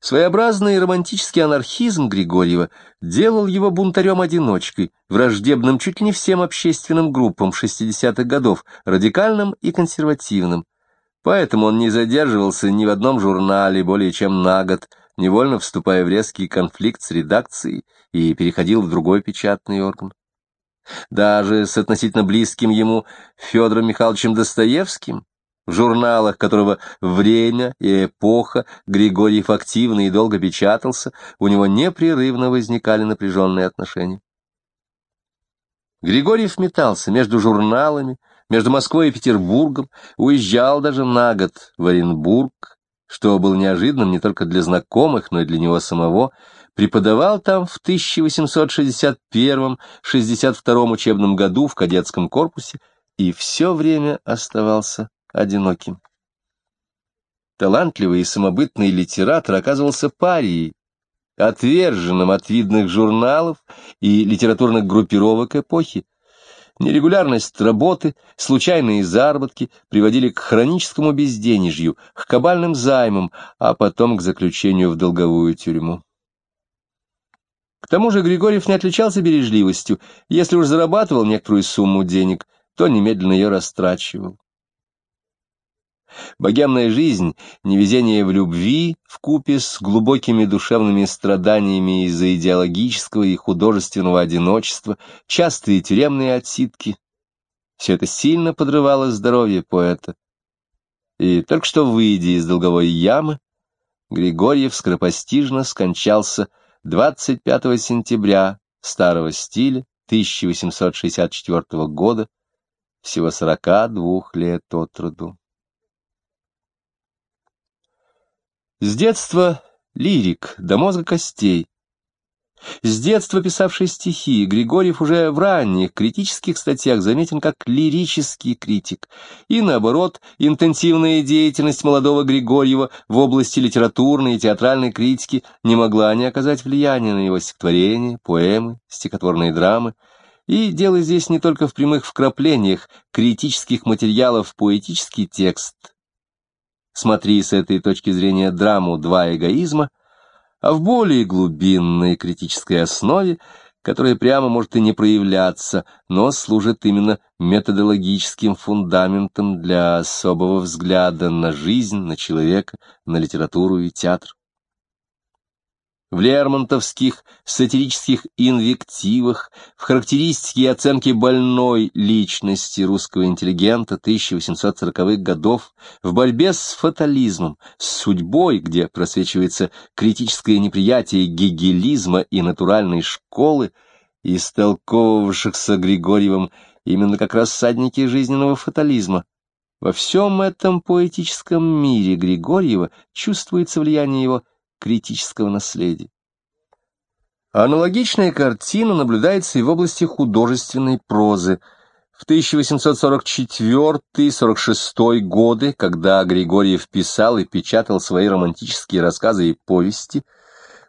Своеобразный романтический анархизм Григорьева делал его бунтарем-одиночкой, враждебным чуть ли не всем общественным группам 60-х годов, радикальным и консервативным. Поэтому он не задерживался ни в одном журнале более чем на год, невольно вступая в резкий конфликт с редакцией и переходил в другой печатный орган. Даже с относительно близким ему Федором Михайловичем Достоевским, в журналах которого «Время» и «Эпоха» Григорьев активно и долго печатался, у него непрерывно возникали напряженные отношения. Григорьев метался между журналами, между Москвой и Петербургом, уезжал даже на год в Оренбург, что было неожиданным не только для знакомых, но и для него самого, преподавал там в 1861-62 учебном году в кадетском корпусе и все время оставался одиноким. Талантливый и самобытный литератор оказывался парией, отверженным от видных журналов и литературных группировок эпохи. Нерегулярность работы, случайные заработки приводили к хроническому безденежью, к кабальным займам, а потом к заключению в долговую тюрьму. К тому же Григорьев не отличался бережливостью, если уж зарабатывал некоторую сумму денег, то немедленно ее растрачивал. Богемная жизнь, невезение в любви, вкупе с глубокими душевными страданиями из-за идеологического и художественного одиночества, частые тюремные отсидки — все это сильно подрывало здоровье поэта. И только что, выйдя из долговой ямы, Григорьев скоропостижно скончался 25 сентября старого стиля 1864 года, всего 42 лет от роду. С детства лирик, до мозга костей. С детства писавший стихи, Григорьев уже в ранних критических статьях заметен как лирический критик. И наоборот, интенсивная деятельность молодого Григорьева в области литературной и театральной критики не могла не оказать влияния на его стихотворения, поэмы, стихотворные драмы. И дело здесь не только в прямых вкраплениях критических материалов в поэтический текст, смотри с этой точки зрения драму «Два эгоизма», а в более глубинной критической основе, которая прямо может и не проявляться, но служит именно методологическим фундаментом для особого взгляда на жизнь, на человека, на литературу и театр в лермонтовских сатирических инвективах, в характеристике и оценке больной личности русского интеллигента 1840-х годов, в борьбе с фатализмом, с судьбой, где просвечивается критическое неприятие гегелизма и натуральной школы, истолковывавшихся Григорьевым именно как рассадники жизненного фатализма. Во всем этом поэтическом мире Григорьева чувствуется влияние его критического наследия. Аналогичная картина наблюдается и в области художественной прозы. В 1844-46 годы, когда Григорьев писал и печатал свои романтические рассказы и повести,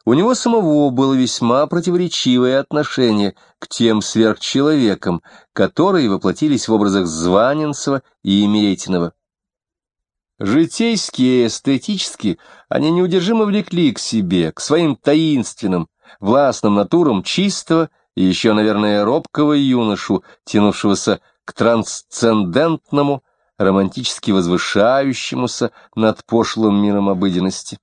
у него самого было весьма противоречивое отношение к тем сверхчеловекам, которые воплотились в образах Званинцева и Иметинова. Житейские и эстетически они неудержимо влекли к себе, к своим таинственным, властным натурам чистого и еще, наверное, робкого юношу, тянувшегося к трансцендентному, романтически возвышающемуся над пошлым миром обыденности.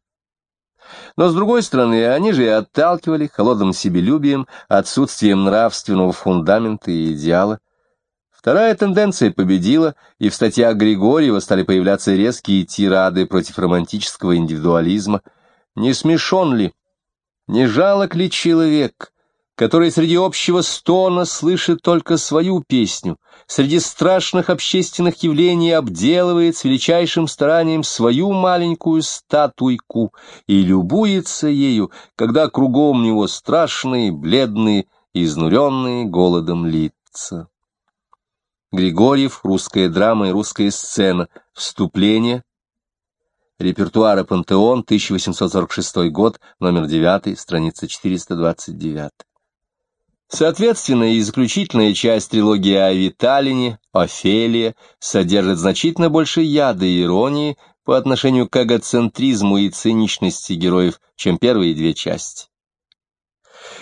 Но, с другой стороны, они же и отталкивали холодным себелюбием, отсутствием нравственного фундамента и идеала, Вторая тенденция победила, и в статьях Григорьева стали появляться резкие тирады против романтического индивидуализма. Не смешон ли, не жалок ли человек, который среди общего стона слышит только свою песню, среди страшных общественных явлений обделывает с величайшим старанием свою маленькую статуйку и любуется ею, когда кругом него страшные, бледные, изнуренные голодом лица. Григорьев, русская драма и русская сцена, вступление, репертуара «Пантеон», 1846 год, номер 9, страница 429. Соответственно, и заключительная часть трилогии о Виталине, Офелия, содержит значительно больше яда и иронии, по отношению к эгоцентризму и циничности героев, чем первые две части.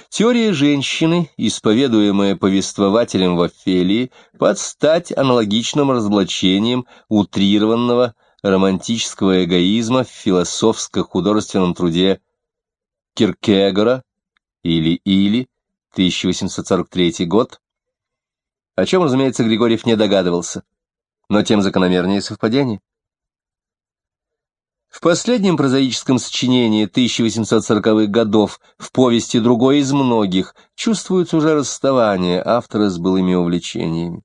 Теория женщины, исповедуемая повествователем в Офелии, под стать аналогичным разоблачением утрированного романтического эгоизма в философско-художественном труде Киркегора или Или, 1843 год, о чем, разумеется, Григорьев не догадывался, но тем закономернее совпадение. В последнем прозаическом сочинении 1840-х годов в повести «Другой из многих» чувствуется уже расставание автора с былыми увлечениями.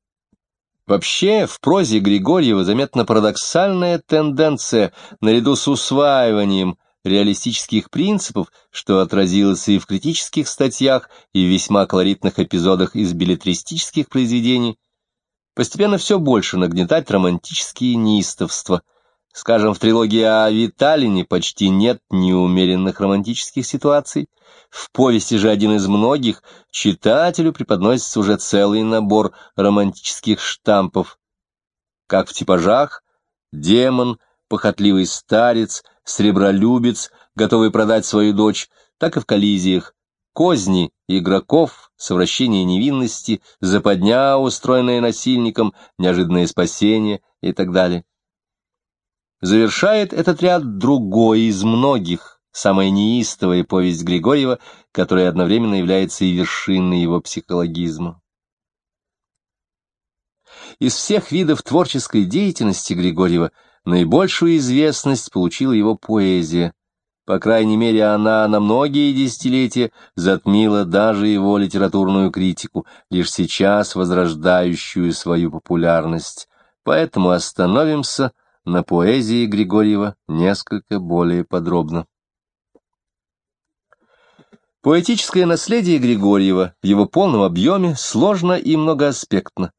Вообще, в прозе Григорьева заметна парадоксальная тенденция наряду с усваиванием реалистических принципов, что отразилось и в критических статьях, и в весьма колоритных эпизодах из билетристических произведений, постепенно все больше нагнетать романтические неистовства – Скажем, в трилогии о Виталине почти нет неумеренных романтических ситуаций. В повести же один из многих читателю преподносится уже целый набор романтических штампов. Как в типажах демон, похотливый старец, сребролюбец, готовый продать свою дочь, так и в коллизиях козни игроков, совращение невинности, западня, устроенная насильником, неожиданное спасение и так далее. Завершает этот ряд другой из многих, самая неистовая повесть Григорьева, которая одновременно является и вершиной его психологизма. Из всех видов творческой деятельности Григорьева наибольшую известность получила его поэзия. По крайней мере, она на многие десятилетия затмила даже его литературную критику, лишь сейчас возрождающую свою популярность. Поэтому остановимся на поэзии Григорьева несколько более подробно. Поэтическое наследие Григорьева в его полном объеме сложно и многоаспектно.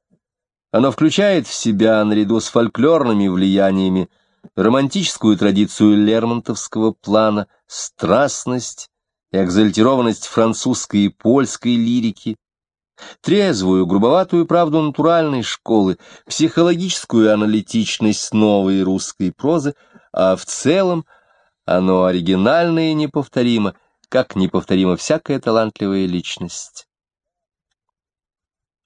Оно включает в себя, наряду с фольклорными влияниями, романтическую традицию лермонтовского плана, страстность, экзальтированность французской и польской лирики, трезвую, грубоватую правду натуральной школы, психологическую аналитичность новой русской прозы, а в целом оно оригинально и неповторимо, как неповторима всякая талантливая личность.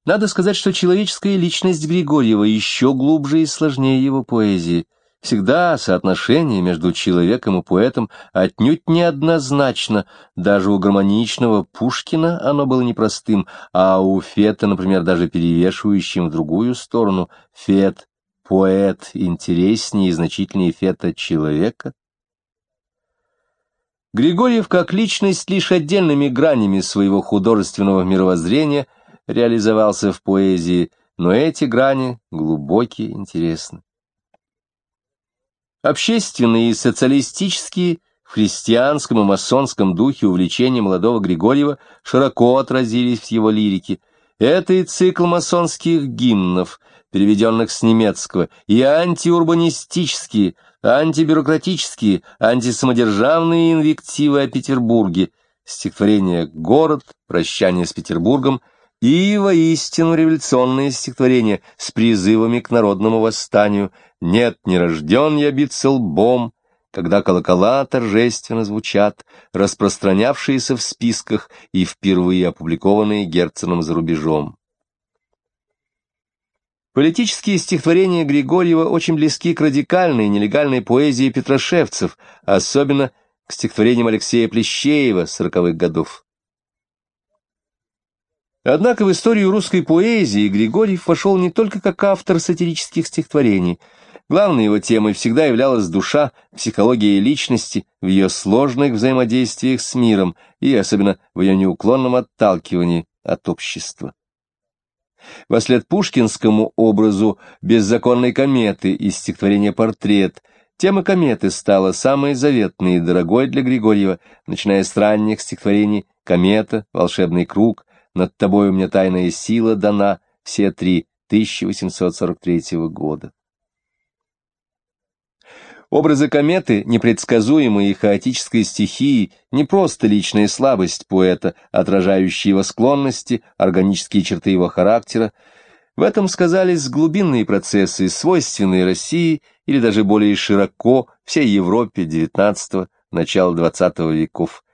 Надо сказать, что человеческая личность Григорьева еще глубже и сложнее его поэзии. Всегда соотношение между человеком и поэтом отнюдь неоднозначно, даже у гармоничного Пушкина оно было непростым, а у Фета, например, даже перевешивающим в другую сторону. Фет — поэт, интереснее и значительнее Фета — человека. Григорьев как личность лишь отдельными гранями своего художественного мировоззрения реализовался в поэзии, но эти грани глубокие, интересны. Общественные и социалистические в христианском и масонском духе увлечения молодого Григорьева широко отразились в его лирике. Это и цикл масонских гимнов, переведенных с немецкого, и антиурбанистические, антибюрократические, антисамодержавные инвективы о Петербурге, стихотворение «Город», «Прощание с Петербургом» и воистину революционные стихотворения с призывами к народному восстанию «Нет, не рожден я биться лбом», когда колокола торжественно звучат, распространявшиеся в списках и впервые опубликованные Герценом за рубежом. Политические стихотворения Григорьева очень близки к радикальной нелегальной поэзии петрошевцев, особенно к стихотворениям Алексея Плещеева сороковых годов. Однако в историю русской поэзии Григорьев вошел не только как автор сатирических стихотворений. Главной его темой всегда являлась душа, психология личности в ее сложных взаимодействиях с миром и особенно в ее неуклонном отталкивании от общества. Вослед пушкинскому образу беззаконной кометы из стихотворения «Портрет» тема кометы стала самой заветной и дорогой для Григорьева, начиная с ранних стихотворений «Комета», «Волшебный круг», над тобою мне тайная сила дана, все три 1843 года. Образы кометы, непредсказуемые хаотической стихии, не просто личная слабость поэта, отражающая его склонности, органические черты его характера. В этом сказались глубинные процессы, свойственные России или даже более широко всей Европе XIX – начала XX веков.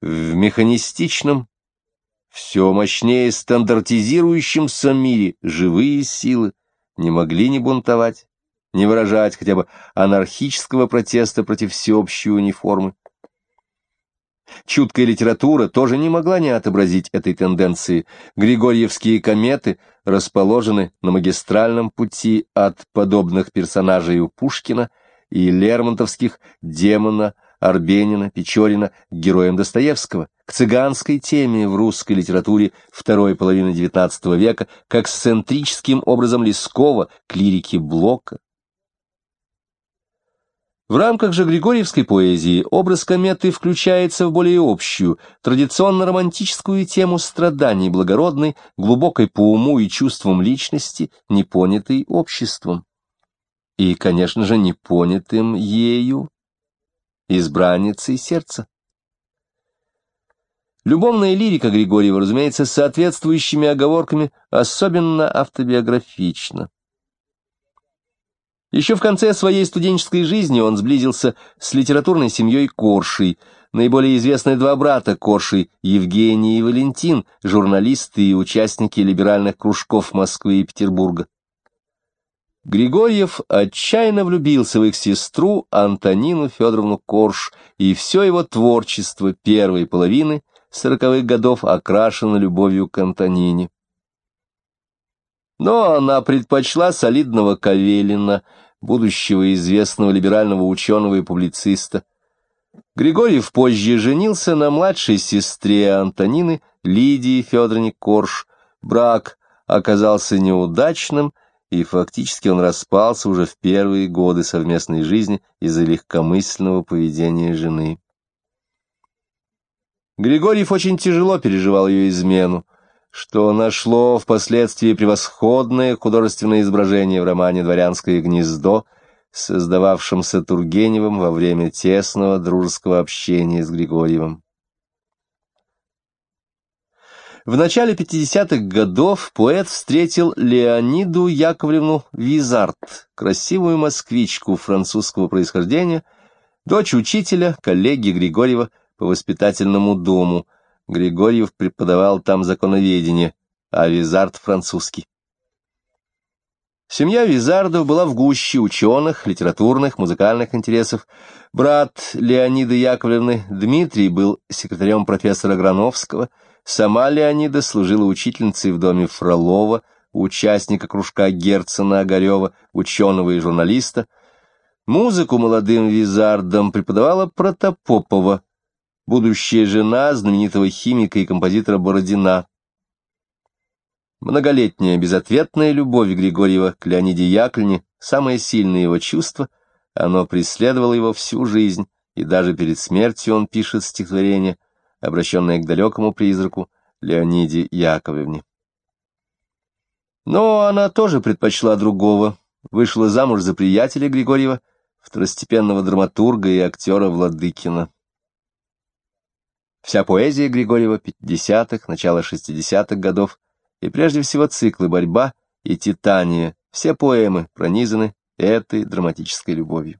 В механистичном, все мощнее стандартизирующемся мире живые силы не могли не бунтовать, не выражать хотя бы анархического протеста против всеобщей униформы. Чуткая литература тоже не могла не отобразить этой тенденции. Григорьевские кометы расположены на магистральном пути от подобных персонажей у Пушкина и лермонтовских демона, Арбенина, Печорина к героям Достоевского, к цыганской теме в русской литературе второй половины XIX века, с центрическим образом Лескова к лирике Блока. В рамках же григорьевской поэзии образ кометы включается в более общую, традиционно-романтическую тему страданий благородной, глубокой по уму и чувствам личности, непонятой обществом. И, конечно же, непонятым ею, избранницей сердца. Любовная лирика Григорьева, разумеется, с соответствующими оговорками особенно автобиографична. Еще в конце своей студенческой жизни он сблизился с литературной семьей Коршей. Наиболее известные два брата Коршей, Евгений и Валентин, журналисты и участники либеральных кружков Москвы и Петербурга. Григорьев отчаянно влюбился в их сестру Антонину Федоровну Корж, и все его творчество первой половины сороковых годов окрашено любовью к Антонине. Но она предпочла солидного Кавелина, будущего известного либерального ученого и публициста. Григорьев позже женился на младшей сестре Антонины, Лидии Федоровне Корж. Брак оказался неудачным, и фактически он распался уже в первые годы совместной жизни из-за легкомысленного поведения жены. Григорьев очень тяжело переживал ее измену что нашло впоследствии превосходное художественное изображение в романе «Дворянское гнездо», создававшемся Тургеневым во время тесного дружеского общения с Григорьевым. В начале 50-х годов поэт встретил Леониду Яковлевну Визард, красивую москвичку французского происхождения, дочь учителя, коллеги Григорьева по воспитательному дому – Григорьев преподавал там законоведение, а Визард — французский. Семья Визардов была в гуще ученых, литературных, музыкальных интересов. Брат Леонида Яковлевны Дмитрий был секретарем профессора Грановского, сама Леонида служила учительницей в доме Фролова, участника кружка Герцена Огарева, ученого и журналиста. Музыку молодым Визардам преподавала Протопопова, будущая жена знаменитого химика и композитора Бородина. Многолетняя безответная любовь Григорьева к Леониде Яковлевне, самое сильное его чувство, оно преследовало его всю жизнь, и даже перед смертью он пишет стихотворение, обращенное к далекому призраку Леониде Яковлевне. Но она тоже предпочла другого, вышла замуж за приятеля Григорьева, второстепенного драматурга и актера Владыкина. Вся поэзия Григорьева 50-х, начала 60-х годов и прежде всего циклы «Борьба» и «Титания», все поэмы пронизаны этой драматической любовью.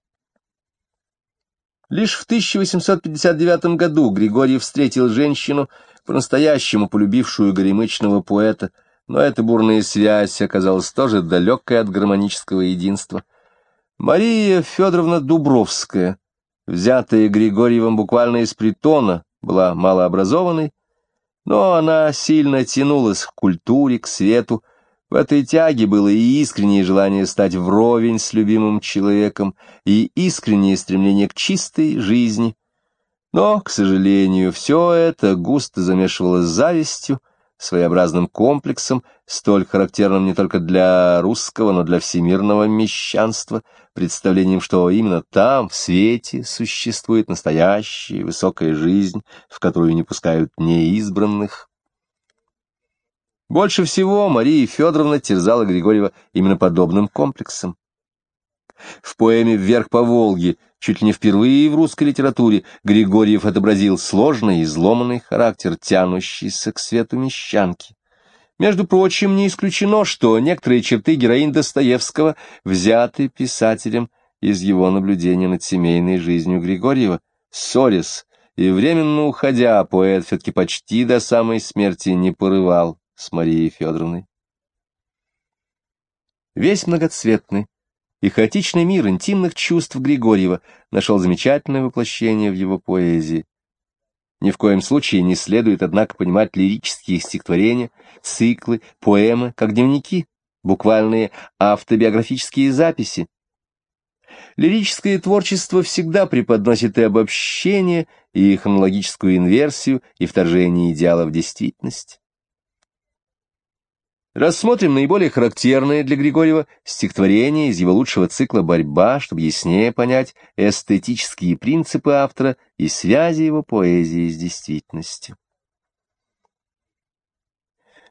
Лишь в 1859 году Григорьев встретил женщину, по-настоящему полюбившую горемычного поэта, но эта бурная связь оказалась тоже далекой от гармонического единства. Мария Федоровна Дубровская, взятая Григорьевым буквально из притона, была малообразованной, но она сильно тянулась к культуре, к свету. В этой тяге было и искреннее желание стать вровень с любимым человеком, и искреннее стремление к чистой жизни. Но, к сожалению, все это густо замешивалось завистью, своеобразным комплексом, столь характерным не только для русского, но для всемирного мещанства, представлением, что именно там, в свете, существует настоящая высокая жизнь, в которую не пускают неизбранных. Больше всего Мария Федоровна терзала Григорьева именно подобным комплексом. В поэме «Вверх по Волге» чуть ли не впервые в русской литературе Григорьев отобразил сложный и изломанный характер, тянущийся к свету мещанки. Между прочим, не исключено, что некоторые черты героинь Достоевского взяты писателем из его наблюдения над семейной жизнью Григорьева. Ссорясь и временно уходя, поэт все-таки почти до самой смерти не порывал с Марией Федоровной. Весь многоцветный и хаотичный мир интимных чувств Григорьева нашел замечательное воплощение в его поэзии. Ни в коем случае не следует, однако, понимать лирические стихотворения, циклы, поэмы, как дневники, буквальные автобиографические записи. Лирическое творчество всегда преподносит и обобщение, и хронологическую инверсию, и вторжение идеала в действительность. Рассмотрим наиболее характерные для Григорьева стихотворения из его лучшего цикла «Борьба», чтобы яснее понять эстетические принципы автора и связи его поэзии с действительностью.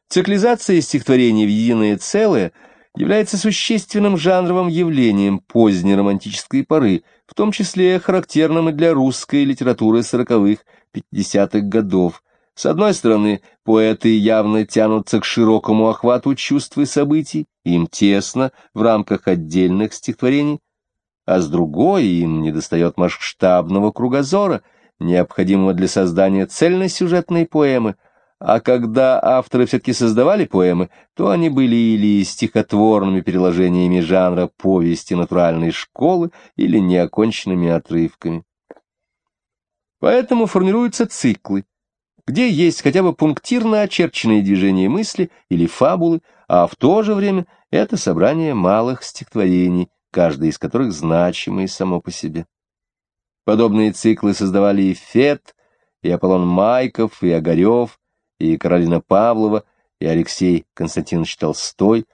Циклизация стихотворений в единое целое является существенным жанровым явлением поздней романтической поры, в том числе характерным и для русской литературы сороковых-пятидесятых годов, с одной стороны, поэты явно тянутся к широкому охвату чувств и событий, им тесно в рамках отдельных стихотворений, а с другой им недостает масштабного кругозора, необходимого для создания цельносюжетной поэмы, а когда авторы все-таки создавали поэмы, то они были или стихотворными переложениями жанра повести натуральной школы, или неоконченными отрывками. Поэтому формируются циклы, где есть хотя бы пунктирно очерченные движения мысли или фабулы, а в то же время это собрание малых стихотворений, каждый из которых значимый само по себе. Подобные циклы создавали и Фет, и Аполлон Майков, и Огарев, и Каролина Павлова, и Алексей Константинович Толстой.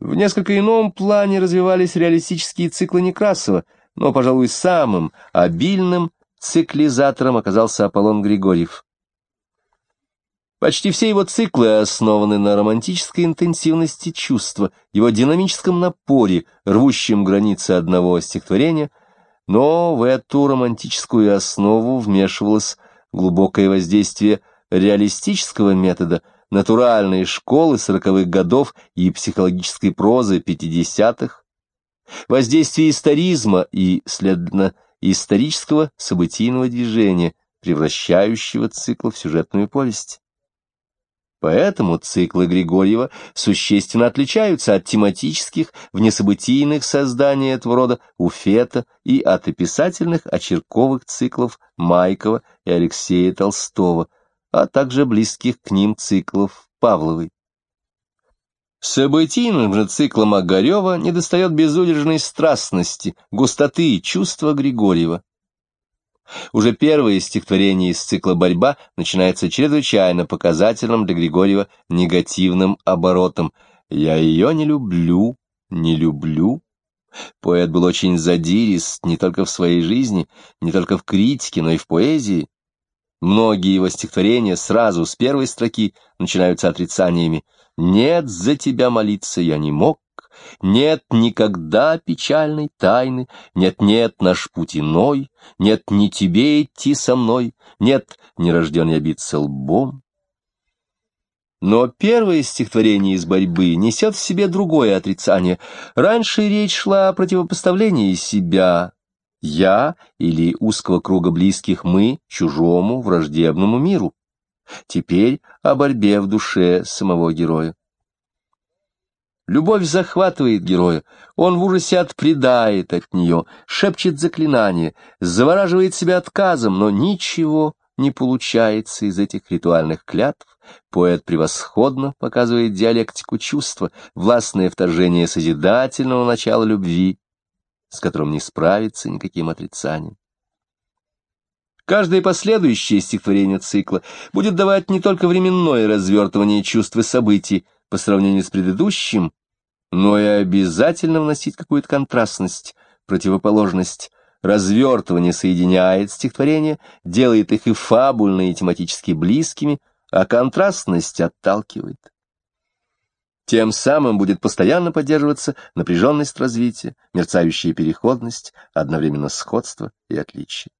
В несколько ином плане развивались реалистические циклы Некрасова, но, пожалуй, самым обильным циклизатором оказался Аполлон Григорьев. Почти все его циклы основаны на романтической интенсивности чувства, его динамическом напоре, рвущем границы одного стихотворения, но в эту романтическую основу вмешивалось глубокое воздействие реалистического метода, натуральной школы сороковых годов и психологической прозы пятидесятых, воздействие историзма и, следовательно, исторического событийного движения, превращающего цикл в сюжетную повесть. Поэтому циклы Григорьева существенно отличаются от тематических, внесобытийных созданий этого рода у Фета и от описательных очерковых циклов Майкова и Алексея Толстого, а также близких к ним циклов Павловой. Событийным же циклом Огарева недостает безудержной страстности, густоты и чувства Григорьева. Уже первое стихотворение из цикла «Борьба» начинается чрезвычайно показательным для Григорьева негативным оборотом. «Я ее не люблю, не люблю». Поэт был очень задирист не только в своей жизни, не только в критике, но и в поэзии. Многие его стихотворения сразу с первой строки начинаются отрицаниями. «Нет, за тебя молиться я не мог, нет никогда печальной тайны, Нет-нет наш путь иной, Нет не тебе идти со мной, Нет, не рожден я биться лбом. Но первое стихотворение из борьбы несет в себе другое отрицание. Раньше речь шла о противопоставлении себя, я или узкого круга близких мы чужому враждебному миру. Теперь о борьбе в душе самого героя. Любовь захватывает героя, он в ужасе отпредает от нее, шепчет заклинание, завораживает себя отказом, но ничего не получается из этих ритуальных клятв. Поэт превосходно показывает диалектику чувства, властное вторжение созидательного начала любви, с которым не справится никаким отрицанием. Каждое последующее стихотворение цикла будет давать не только временное развертывание чувств и событий по сравнению с предыдущим, но и обязательно вносить какую-то контрастность, противоположность. Развертывание соединяет стихотворения, делает их и фабульно, и тематически близкими, а контрастность отталкивает. Тем самым будет постоянно поддерживаться напряженность развития, мерцающая переходность, одновременно сходство и отличие.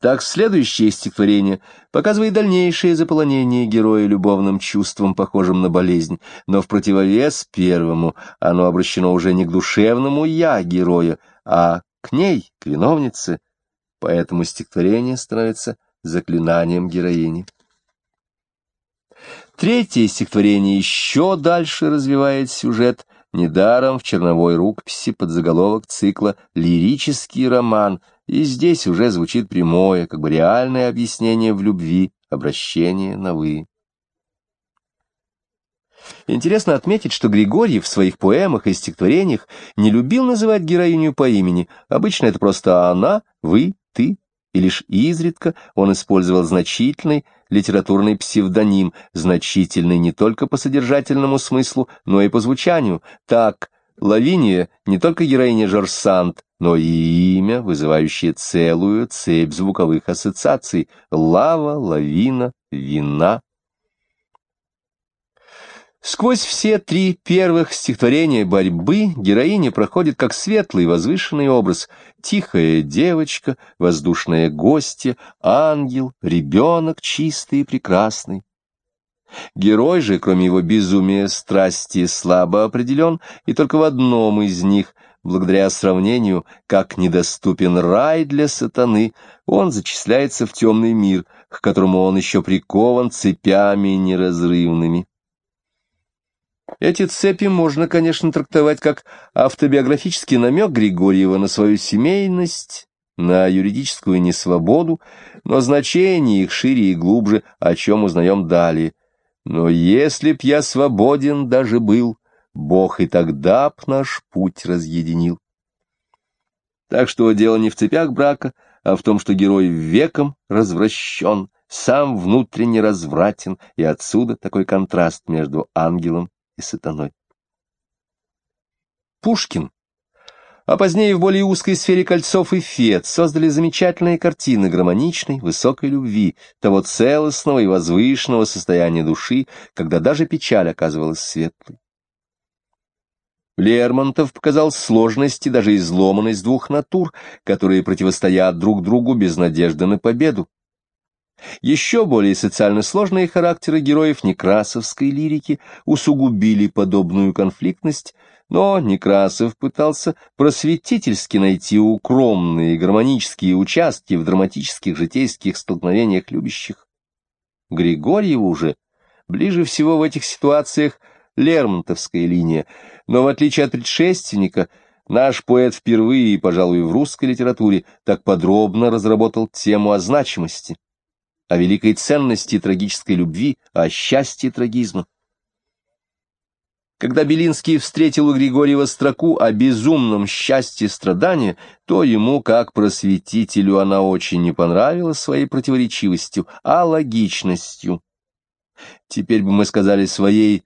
Так следующее стихотворение показывает дальнейшее заполонение героя любовным чувством, похожим на болезнь, но в противовес первому. Оно обращено уже не к душевному «я» героя, а к ней, к виновнице, поэтому стихотворение становится заклинанием героини. Третье стихотворение еще дальше развивает сюжет, недаром в черновой рукописи под заголовок цикла «Лирический роман», и здесь уже звучит прямое, как бы реальное объяснение в любви, обращение на «вы». Интересно отметить, что Григорьев в своих поэмах и стихотворениях не любил называть героиню по имени. Обычно это просто она, вы, ты, и лишь изредка он использовал значительный литературный псевдоним, значительный не только по содержательному смыслу, но и по звучанию. Так, Лавиния не только героиня Жорсант, но и имя, вызывающее целую цепь звуковых ассоциаций — лава, лавина, вина. Сквозь все три первых стихотворения борьбы героиня проходит как светлый возвышенный образ, тихая девочка, воздушная гостья, ангел, ребенок чистый и прекрасный. Герой же, кроме его безумия страсти, слабо определен, и только в одном из них, благодаря сравнению, как недоступен рай для сатаны, он зачисляется в темный мир, к которому он еще прикован цепями неразрывными. Эти цепи можно, конечно, трактовать как автобиографический намек Григорьева на свою семейность, на юридическую несвободу, но значение их шире и глубже, о чем узнаем далее. Но если б я свободен даже был, Бог и тогда б наш путь разъединил. Так что дело не в цепях брака, а в том, что герой веком развращен, сам внутренне развратен, и отсюда такой контраст между ангелом и сатаной. Пушкин, а позднее в более узкой сфере Кольцов и Фет создали замечательные картины гармоничной, высокой любви, того целостного и возвышенного состояния души, когда даже печаль оказывалась светлой. Лермонтов показал сложность и даже изломанность двух натур, которые противостоят друг другу без надежды на победу. Еще более социально сложные характеры героев некрасовской лирики усугубили подобную конфликтность, но Некрасов пытался просветительски найти укромные гармонические участки в драматических житейских столкновениях любящих. Григорьеву уже ближе всего в этих ситуациях Лермонтовская линия, но в отличие от предшественника, наш поэт впервые, пожалуй, в русской литературе так подробно разработал тему о значимости о великой ценности трагической любви, о счастье трагизма. Когда Белинский встретил у Григорьева строку о безумном счастье страдания, то ему, как просветителю, она очень не понравилась своей противоречивостью, а логичностью. Теперь бы мы сказали своей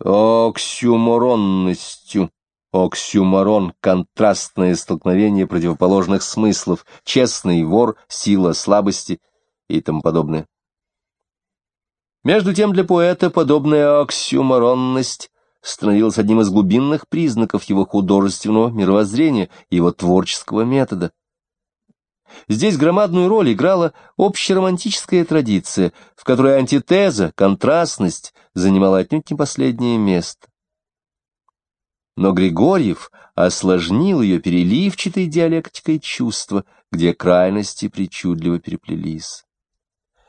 оксюморонностью. Оксюморон — контрастное столкновение противоположных смыслов, честный вор, сила слабости — и тому подобное. Между тем для поэта подобная оксюморонность становилась одним из глубинных признаков его художественного мировоззрения, его творческого метода. Здесь громадную роль играла общеромантическая традиция, в которой антитеза, контрастность занимала отнюдь не последнее место. Но Григорьев осложнил ее переливчатой диалектикой чувства, где крайности причудливо переплелись.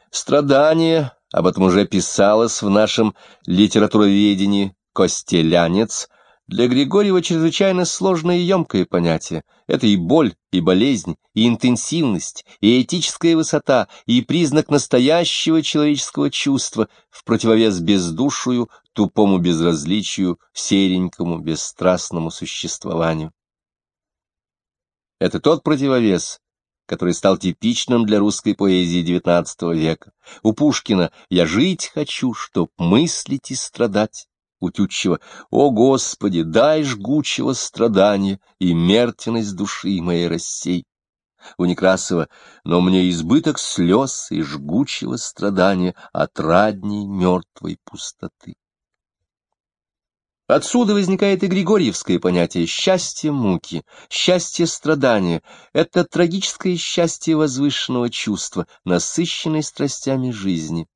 Страдание, об этом уже писалось в нашем литературоведении, «Костелянец», для Григорьева чрезвычайно сложное и емкое понятие. Это и боль, и болезнь, и интенсивность, и этическая высота, и признак настоящего человеческого чувства в противовес бездушию, тупому безразличию, серенькому, бесстрастному существованию. Это тот противовес, который стал типичным для русской поэзии XIX века. У Пушкина «Я жить хочу, чтоб мыслить и страдать». У Тютчева «О, Господи, дай жгучего страдания и мертвенность души моей рассей». У Некрасова «Но мне избыток слез и жгучего страдания отрадней мертвой пустоты». Отсюда возникает и григорьевское понятие счастья муки, счастье страдания. Это трагическое счастье возвышенного чувства, насыщенной страстями жизни.